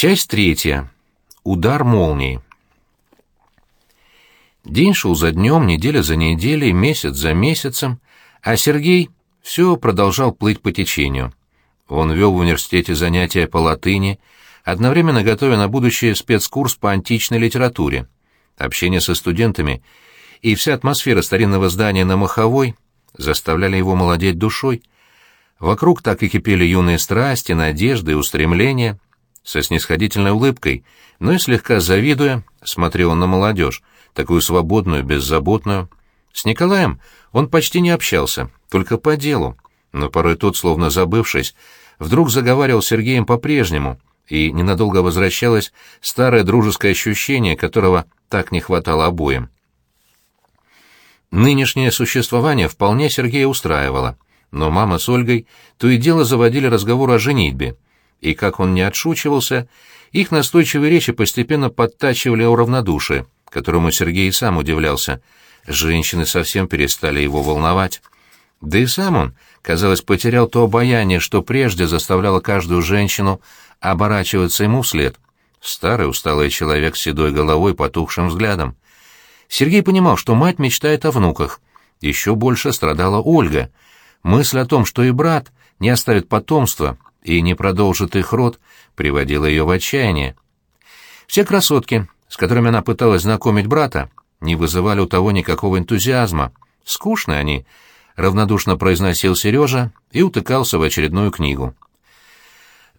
Часть третья. Удар молнии. День шел за днем, неделя за неделей, месяц за месяцем, а Сергей все продолжал плыть по течению. Он вел в университете занятия по латыни, одновременно готовя на будущее спецкурс по античной литературе. Общение со студентами и вся атмосфера старинного здания на Маховой заставляли его молодеть душой. Вокруг так и кипели юные страсти, надежды и устремления. Со снисходительной улыбкой, но и слегка завидуя, смотрел он на молодежь, такую свободную, беззаботную. С Николаем он почти не общался, только по делу, но порой тот, словно забывшись, вдруг заговаривал с Сергеем по-прежнему, и ненадолго возвращалось старое дружеское ощущение, которого так не хватало обоим. Нынешнее существование вполне Сергея устраивало, но мама с Ольгой то и дело заводили разговор о женитьбе, и как он не отшучивался, их настойчивые речи постепенно подтачивали о равнодушии, которому Сергей сам удивлялся. Женщины совсем перестали его волновать. Да и сам он, казалось, потерял то обаяние, что прежде заставляло каждую женщину оборачиваться ему вслед. Старый усталый человек с седой головой, потухшим взглядом. Сергей понимал, что мать мечтает о внуках. Еще больше страдала Ольга. Мысль о том, что и брат не оставит потомства и не продолжит их род, приводила ее в отчаяние. Все красотки, с которыми она пыталась знакомить брата, не вызывали у того никакого энтузиазма. Скучны они, равнодушно произносил Сережа и утыкался в очередную книгу.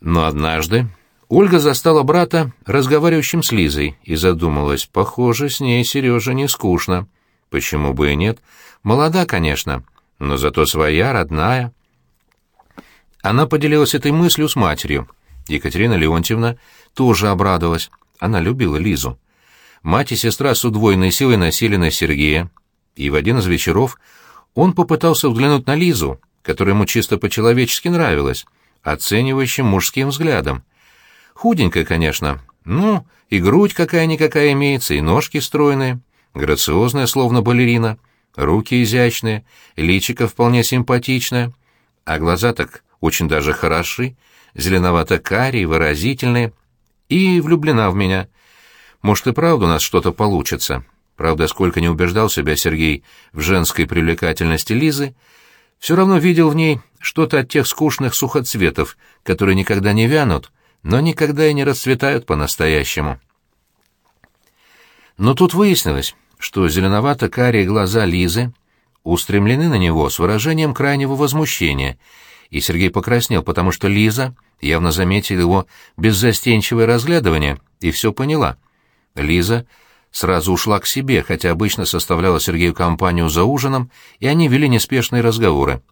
Но однажды Ольга застала брата разговаривающим с Лизой и задумалась, похоже, с ней Сереже не скучно. Почему бы и нет? Молода, конечно, но зато своя, родная. Она поделилась этой мыслью с матерью. Екатерина Леонтьевна тоже обрадовалась. Она любила Лизу. Мать и сестра с удвоенной силой носили на Сергея, и в один из вечеров он попытался взглянуть на Лизу, которая ему чисто по-человечески нравилась, оценивающим мужским взглядом. Худенькая, конечно, ну, и грудь какая-никакая имеется, и ножки стройные, грациозная, словно балерина, руки изящные, личико вполне симпатичное, а глаза так очень даже хороши, зеленовато-карие, выразительные, и влюблена в меня. Может, и правда у нас что-то получится. Правда, сколько не убеждал себя Сергей в женской привлекательности Лизы, все равно видел в ней что-то от тех скучных сухоцветов, которые никогда не вянут, но никогда и не расцветают по-настоящему. Но тут выяснилось, что зеленовато-карие глаза Лизы устремлены на него с выражением крайнего возмущения, и Сергей покраснел, потому что Лиза явно заметила его беззастенчивое разглядывание и все поняла. Лиза сразу ушла к себе, хотя обычно составляла Сергею компанию за ужином, и они вели неспешные разговоры.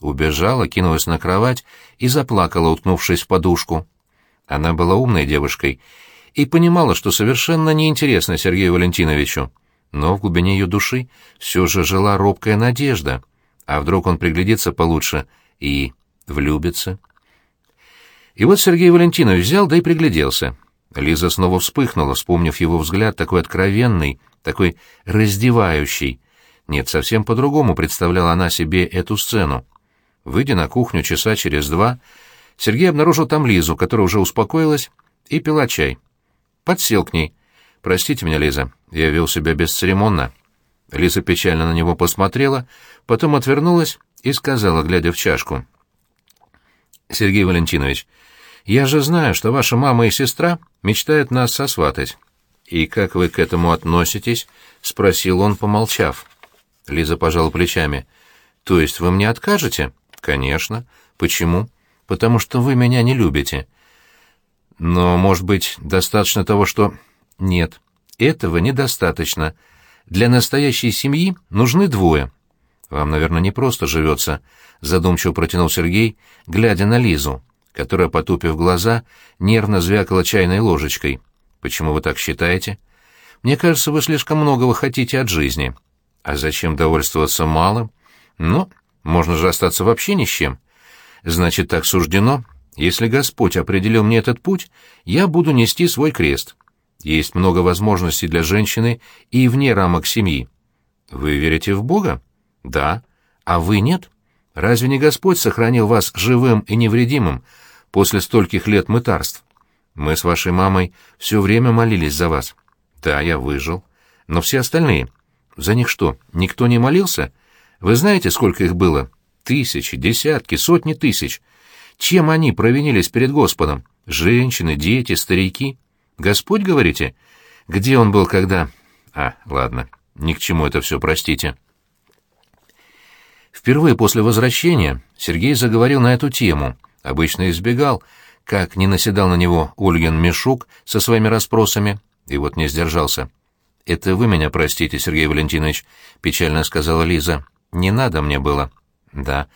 Убежала, кинулась на кровать и заплакала, уткнувшись в подушку. Она была умной девушкой и понимала, что совершенно неинтересно Сергею Валентиновичу, но в глубине ее души все же жила робкая надежда, а вдруг он приглядится получше и влюбится. И вот Сергей Валентинович взял да и пригляделся. Лиза снова вспыхнула, вспомнив его взгляд, такой откровенный, такой раздевающий. Нет, совсем по-другому представляла она себе эту сцену. Выйдя на кухню часа через два, Сергей обнаружил там Лизу, которая уже успокоилась и пила чай. Подсел к ней. «Простите меня, Лиза, я вел себя бесцеремонно». Лиза печально на него посмотрела, потом отвернулась и сказала, глядя в чашку. «Сергей Валентинович, я же знаю, что ваша мама и сестра мечтают нас сосватать». «И как вы к этому относитесь?» — спросил он, помолчав. Лиза пожала плечами. «То есть вы мне откажете?» «Конечно. Почему?» «Потому что вы меня не любите». «Но, может быть, достаточно того, что...» «Нет, этого недостаточно. Для настоящей семьи нужны двое». «Вам, наверное, не просто живется», — задумчиво протянул Сергей, глядя на Лизу, которая, потупив глаза, нервно звякала чайной ложечкой. «Почему вы так считаете?» «Мне кажется, вы слишком многого хотите от жизни». «А зачем довольствоваться малым?» «Ну, можно же остаться вообще ни с чем. Значит, так суждено. Если Господь определил мне этот путь, я буду нести свой крест. Есть много возможностей для женщины и вне рамок семьи. Вы верите в Бога? Да. А вы нет? Разве не Господь сохранил вас живым и невредимым после стольких лет мытарств? Мы с вашей мамой все время молились за вас. Да, я выжил. Но все остальные... За них что, никто не молился? Вы знаете, сколько их было? Тысячи, десятки, сотни тысяч. Чем они провинились перед Господом? Женщины, дети, старики. Господь, говорите? Где он был, когда... А, ладно, ни к чему это все, простите. Впервые после возвращения Сергей заговорил на эту тему. Обычно избегал, как не наседал на него Ольгин Мишук со своими расспросами, и вот не сдержался. «Это вы меня простите, Сергей Валентинович», — печально сказала Лиза. «Не надо мне было». «Да.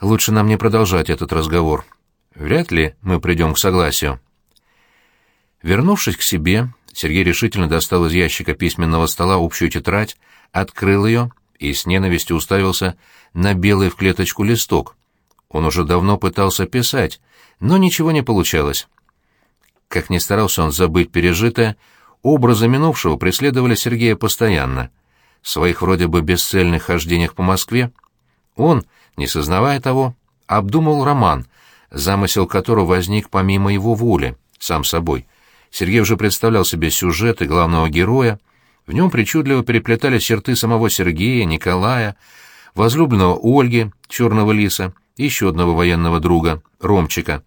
Лучше нам не продолжать этот разговор. Вряд ли мы придем к согласию». Вернувшись к себе, Сергей решительно достал из ящика письменного стола общую тетрадь, открыл ее и с ненавистью уставился на белый в клеточку листок. Он уже давно пытался писать, но ничего не получалось. Как ни старался он забыть пережитое, образы минувшего преследовали Сергея постоянно. В своих вроде бы бесцельных хождениях по Москве он, не сознавая того, обдумал роман, замысел которого возник помимо его воли, сам собой. Сергей уже представлял себе сюжет и главного героя, в нем причудливо переплетались черты самого Сергея, Николая, возлюбленного Ольги, Черного Лиса, и еще одного военного друга, Ромчика.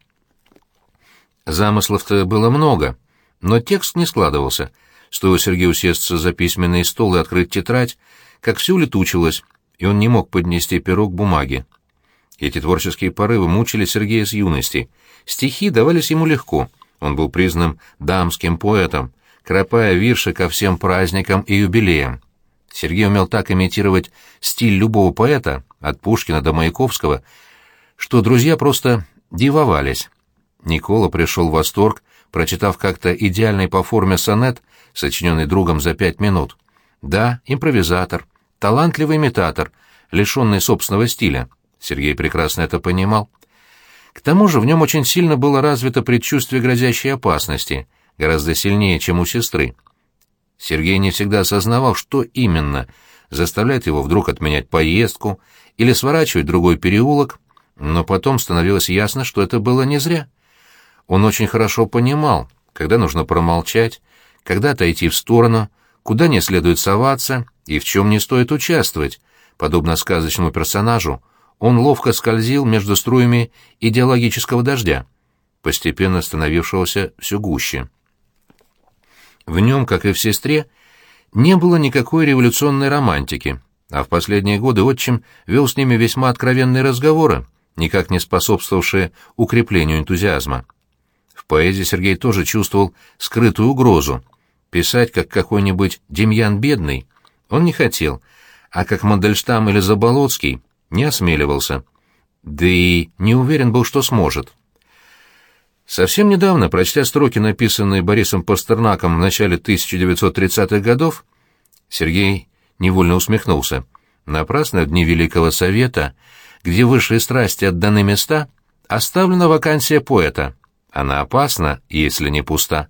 Замыслов-то было много, но текст не складывался. Стоило Сергею усесться за письменный стол и открыть тетрадь, как все улетучилось, и он не мог поднести перо к бумаге. Эти творческие порывы мучили Сергея с юности. Стихи давались ему легко. Он был признан дамским поэтом, кропая вирши ко всем праздникам и юбилеям. Сергей умел так имитировать стиль любого поэта, от Пушкина до Маяковского, что друзья просто дивовались. Никола пришел в восторг, прочитав как-то идеальный по форме сонет, сочиненный другом за пять минут. Да, импровизатор, талантливый имитатор, лишенный собственного стиля. Сергей прекрасно это понимал. К тому же в нем очень сильно было развито предчувствие грозящей опасности, гораздо сильнее, чем у сестры. Сергей не всегда осознавал, что именно заставляет его вдруг отменять поездку или сворачивать другой переулок, но потом становилось ясно, что это было не зря. Он очень хорошо понимал, когда нужно промолчать, когда отойти в сторону, куда не следует соваться и в чем не стоит участвовать. Подобно сказочному персонажу, он ловко скользил между струями идеологического дождя, постепенно становившегося все гуще. В нем, как и в «Сестре», не было никакой революционной романтики, а в последние годы отчим вел с ними весьма откровенные разговоры, никак не способствовавшие укреплению энтузиазма. В поэзии Сергей тоже чувствовал скрытую угрозу. Писать, как какой-нибудь Демьян Бедный, он не хотел, а как Мандельштам или Заболоцкий не осмеливался. Да и не уверен был, что сможет. Совсем недавно, прочтя строки, написанные Борисом Пастернаком в начале 1930-х годов, Сергей невольно усмехнулся. Напрасно в дни Великого Совета, где высшие страсти отданы места, оставлена вакансия поэта. Она опасна, если не пуста.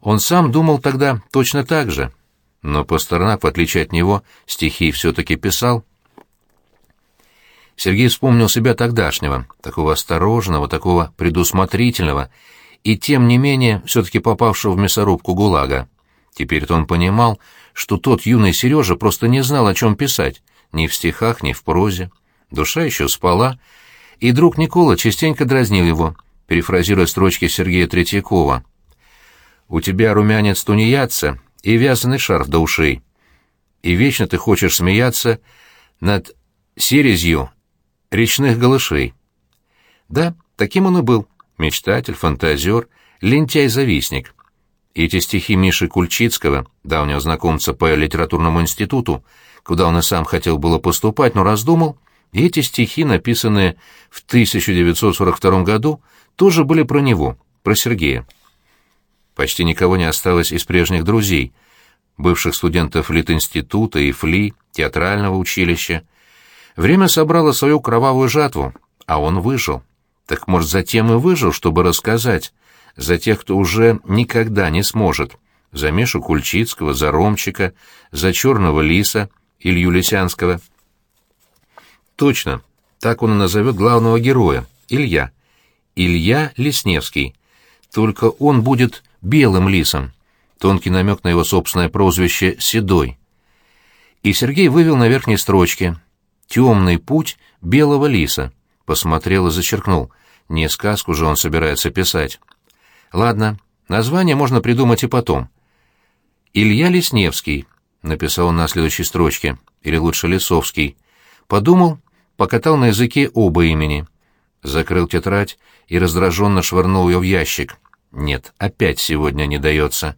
Он сам думал тогда точно так же. Но Пастернак, в отличие от него, стихи все-таки писал. Сергей вспомнил себя тогдашнего, такого осторожного, такого предусмотрительного, и тем не менее все-таки попавшего в мясорубку ГУЛАГа. Теперь-то он понимал, что тот юный Сережа просто не знал, о чем писать, ни в стихах, ни в прозе. Душа еще спала, и друг Никола частенько дразнил его, перефразируя строчки Сергея Третьякова. «У тебя румянец тунеядца и вязаный шарф до ушей, и вечно ты хочешь смеяться над серезью речных голышей. Да, таким он и был. Мечтатель, фантазер, лентяй-завистник. Эти стихи Миши Кульчицкого, давнего знакомца по литературному институту, куда он и сам хотел было поступать, но раздумал, и эти стихи, написанные в 1942 году, тоже были про него, про Сергея. Почти никого не осталось из прежних друзей, бывших студентов Литинститута и ФЛИ, театрального училища, Время собрало свою кровавую жатву, а он выжил. Так, может, затем и выжил, чтобы рассказать. За тех, кто уже никогда не сможет. За Мишу Кульчицкого, за Ромчика, за Черного Лиса, Илью Лисянского. Точно, так он и назовет главного героя, Илья. Илья Лесневский. только он будет белым лисом. Тонкий намек на его собственное прозвище «Седой». И Сергей вывел на верхней строчке «Темный путь белого лиса». Посмотрел и зачеркнул. Не сказку же он собирается писать. Ладно, название можно придумать и потом. «Илья Лесневский», — написал он на следующей строчке, или лучше Лесовский. Подумал, покатал на языке оба имени. Закрыл тетрадь и раздраженно швырнул ее в ящик. Нет, опять сегодня не дается.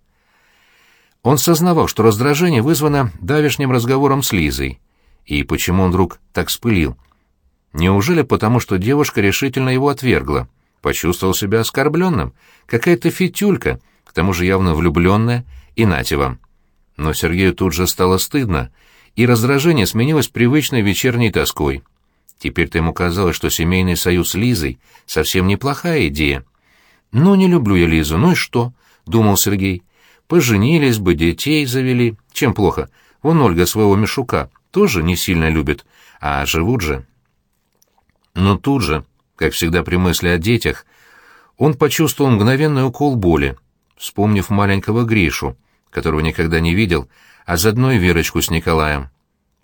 Он сознавал, что раздражение вызвано давешним разговором с Лизой. И почему он вдруг так спылил? Неужели потому, что девушка решительно его отвергла? Почувствовал себя оскорбленным? Какая-то фитюлька, к тому же явно влюбленная, и нате вам. Но Сергею тут же стало стыдно, и раздражение сменилось привычной вечерней тоской. Теперь-то ему казалось, что семейный союз с Лизой совсем неплохая идея. «Ну, не люблю я Лизу, ну и что?» — думал Сергей. «Поженились бы, детей завели. Чем плохо? Вон Ольга своего Мишука тоже не сильно любит, а живут же». Но тут же, как всегда при мысли о детях, он почувствовал мгновенный укол боли, вспомнив маленького Гришу, которого никогда не видел, а заодно и Верочку с Николаем.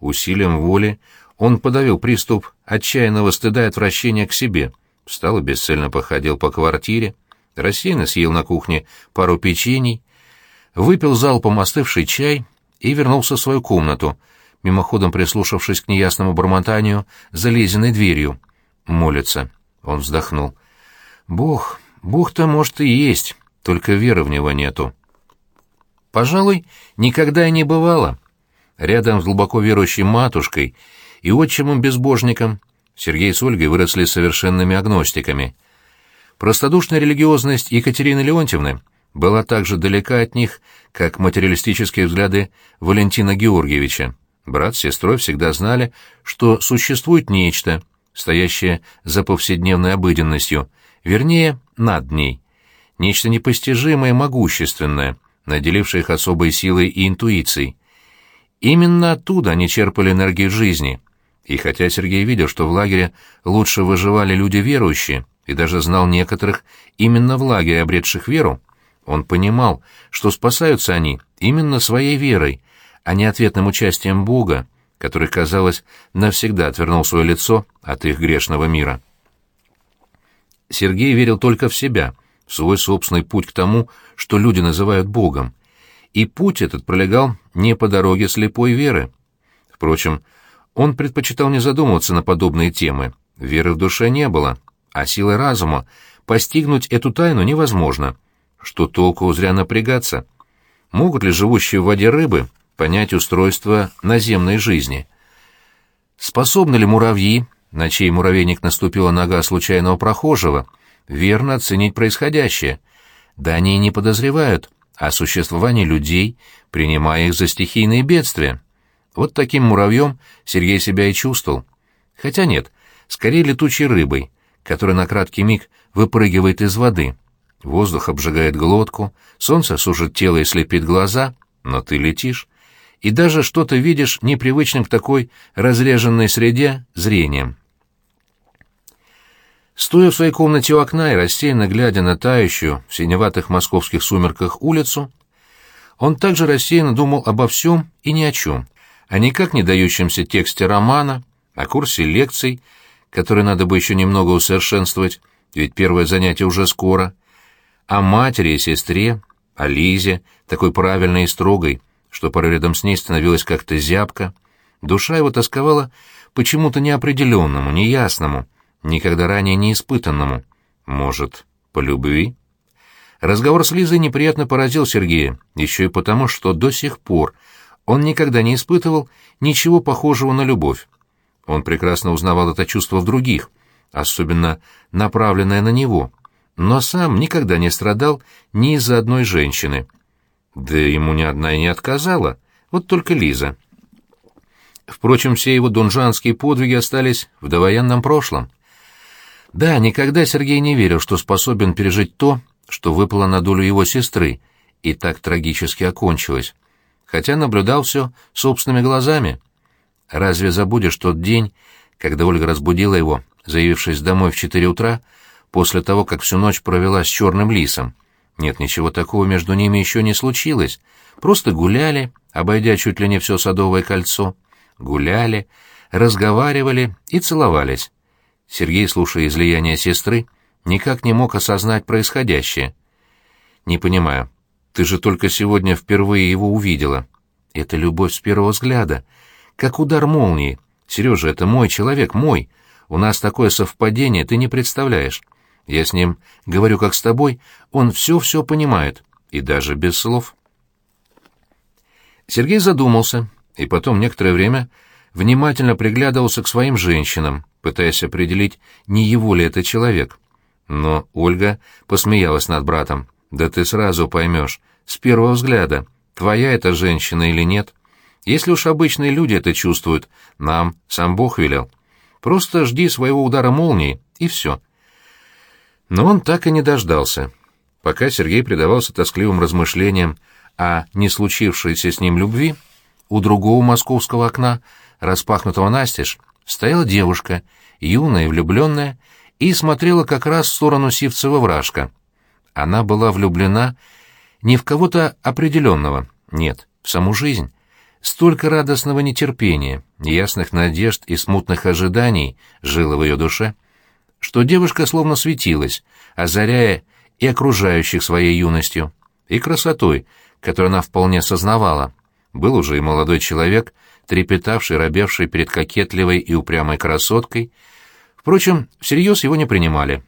Усилием воли он подавил приступ отчаянного стыда и отвращения к себе, встал и бесцельно походил по квартире, рассеянно съел на кухне пару печений, выпил залпом остывший чай и вернулся в свою комнату, мимоходом прислушавшись к неясному бормотанию за лезиной дверью. Молится. Он вздохнул. «Бог, Бог-то, может, и есть, только веры в него нету». Пожалуй, никогда и не бывало. Рядом с глубоко верующей матушкой и отчимом-безбожником Сергей с Ольгой выросли совершенными агностиками. Простодушная религиозность Екатерины Леонтьевны была так же далека от них, как материалистические взгляды Валентина Георгиевича. Брат с сестрой всегда знали, что существует нечто, стоящее за повседневной обыденностью, вернее, над ней. Нечто непостижимое и могущественное, наделившее их особой силой и интуицией. Именно оттуда они черпали энергию жизни. И хотя Сергей видел, что в лагере лучше выживали люди верующие, и даже знал некоторых именно в лагере, обретших веру, он понимал, что спасаются они именно своей верой, а не ответным участием Бога, который, казалось, навсегда отвернул свое лицо от их грешного мира. Сергей верил только в себя, в свой собственный путь к тому, что люди называют Богом, и путь этот пролегал не по дороге слепой веры. Впрочем, он предпочитал не задумываться на подобные темы, веры в душе не было, а силой разума постигнуть эту тайну невозможно. Что толку зря напрягаться? Могут ли живущие в воде рыбы понять устройство наземной жизни? Способны ли муравьи, на чей муравейник наступила нога случайного прохожего, верно оценить происходящее? Да они и не подозревают о существовании людей, принимая их за стихийные бедствия. Вот таким муравьем Сергей себя и чувствовал. Хотя нет, скорее летучей рыбой, которая на краткий миг выпрыгивает из воды. Воздух обжигает глотку, солнце сушит тело и слепит глаза, но ты летишь. И даже что-то видишь непривычным к такой разреженной среде зрением. Стоя в своей комнате у окна и рассеянно глядя на тающую в синеватых московских сумерках улицу, он также рассеянно думал обо всем и ни о чем, о никак не дающемся тексте романа, о курсе лекций, который надо бы еще немного усовершенствовать, ведь первое занятие уже скоро, о матери и сестре, о Лизе, такой правильной и строгой, что порой рядом с ней становилась как-то зябко. Душа его тосковала почему-то неопределенному, неясному, никогда ранее не испытанному. Может, по любви? Разговор с Лизой неприятно поразил Сергея, еще и потому, что до сих пор он никогда не испытывал ничего похожего на любовь. Он прекрасно узнавал это чувство в других, особенно направленное на него, но сам никогда не страдал ни из-за одной женщины. Да ему ни одна и не отказала, вот только Лиза. Впрочем, все его дунжанские подвиги остались в довоенном прошлом. Да, никогда Сергей не верил, что способен пережить то, что выпало на долю его сестры, и так трагически окончилось. Хотя наблюдал все собственными глазами. Разве забудешь тот день, когда Ольга разбудила его, заявившись домой в четыре утра, после того, как всю ночь провела с черным лисом. Нет, ничего такого между ними еще не случилось. Просто гуляли, обойдя чуть ли не все садовое кольцо. Гуляли, разговаривали и целовались. Сергей, слушая излияние сестры, никак не мог осознать происходящее. «Не понимаю, ты же только сегодня впервые его увидела. Это любовь с первого взгляда. Как удар молнии. Сережа, это мой человек, мой. У нас такое совпадение, ты не представляешь. Я с ним говорю как с тобой, он все-все понимает, и даже без слов». Сергей задумался, и потом некоторое время внимательно приглядывался к своим женщинам, пытаясь определить, не его ли это человек. Но Ольга посмеялась над братом. «Да ты сразу поймешь, с первого взгляда, твоя это женщина или нет. Если уж обычные люди это чувствуют, нам сам Бог велел. Просто жди своего удара молнии, и все». Но он так и не дождался. Пока Сергей предавался тоскливым размышлениям о не случившейся с ним любви, у другого московского окна, распахнутого настежь, стояла девушка, юная и влюбленная, и смотрела как раз в сторону Сивцева вражка. Она была влюблена не в кого-то определенного, нет, в саму жизнь. Столько радостного нетерпения, ясных надежд и смутных ожиданий жило в ее душе, что девушка словно светилась, озаряя и окружающих своей юностью, и красотой, которую она вполне сознавала. Был уже и молодой человек, трепетавший, робевший перед кокетливой и упрямой красоткой. Впрочем, всерьез его не принимали.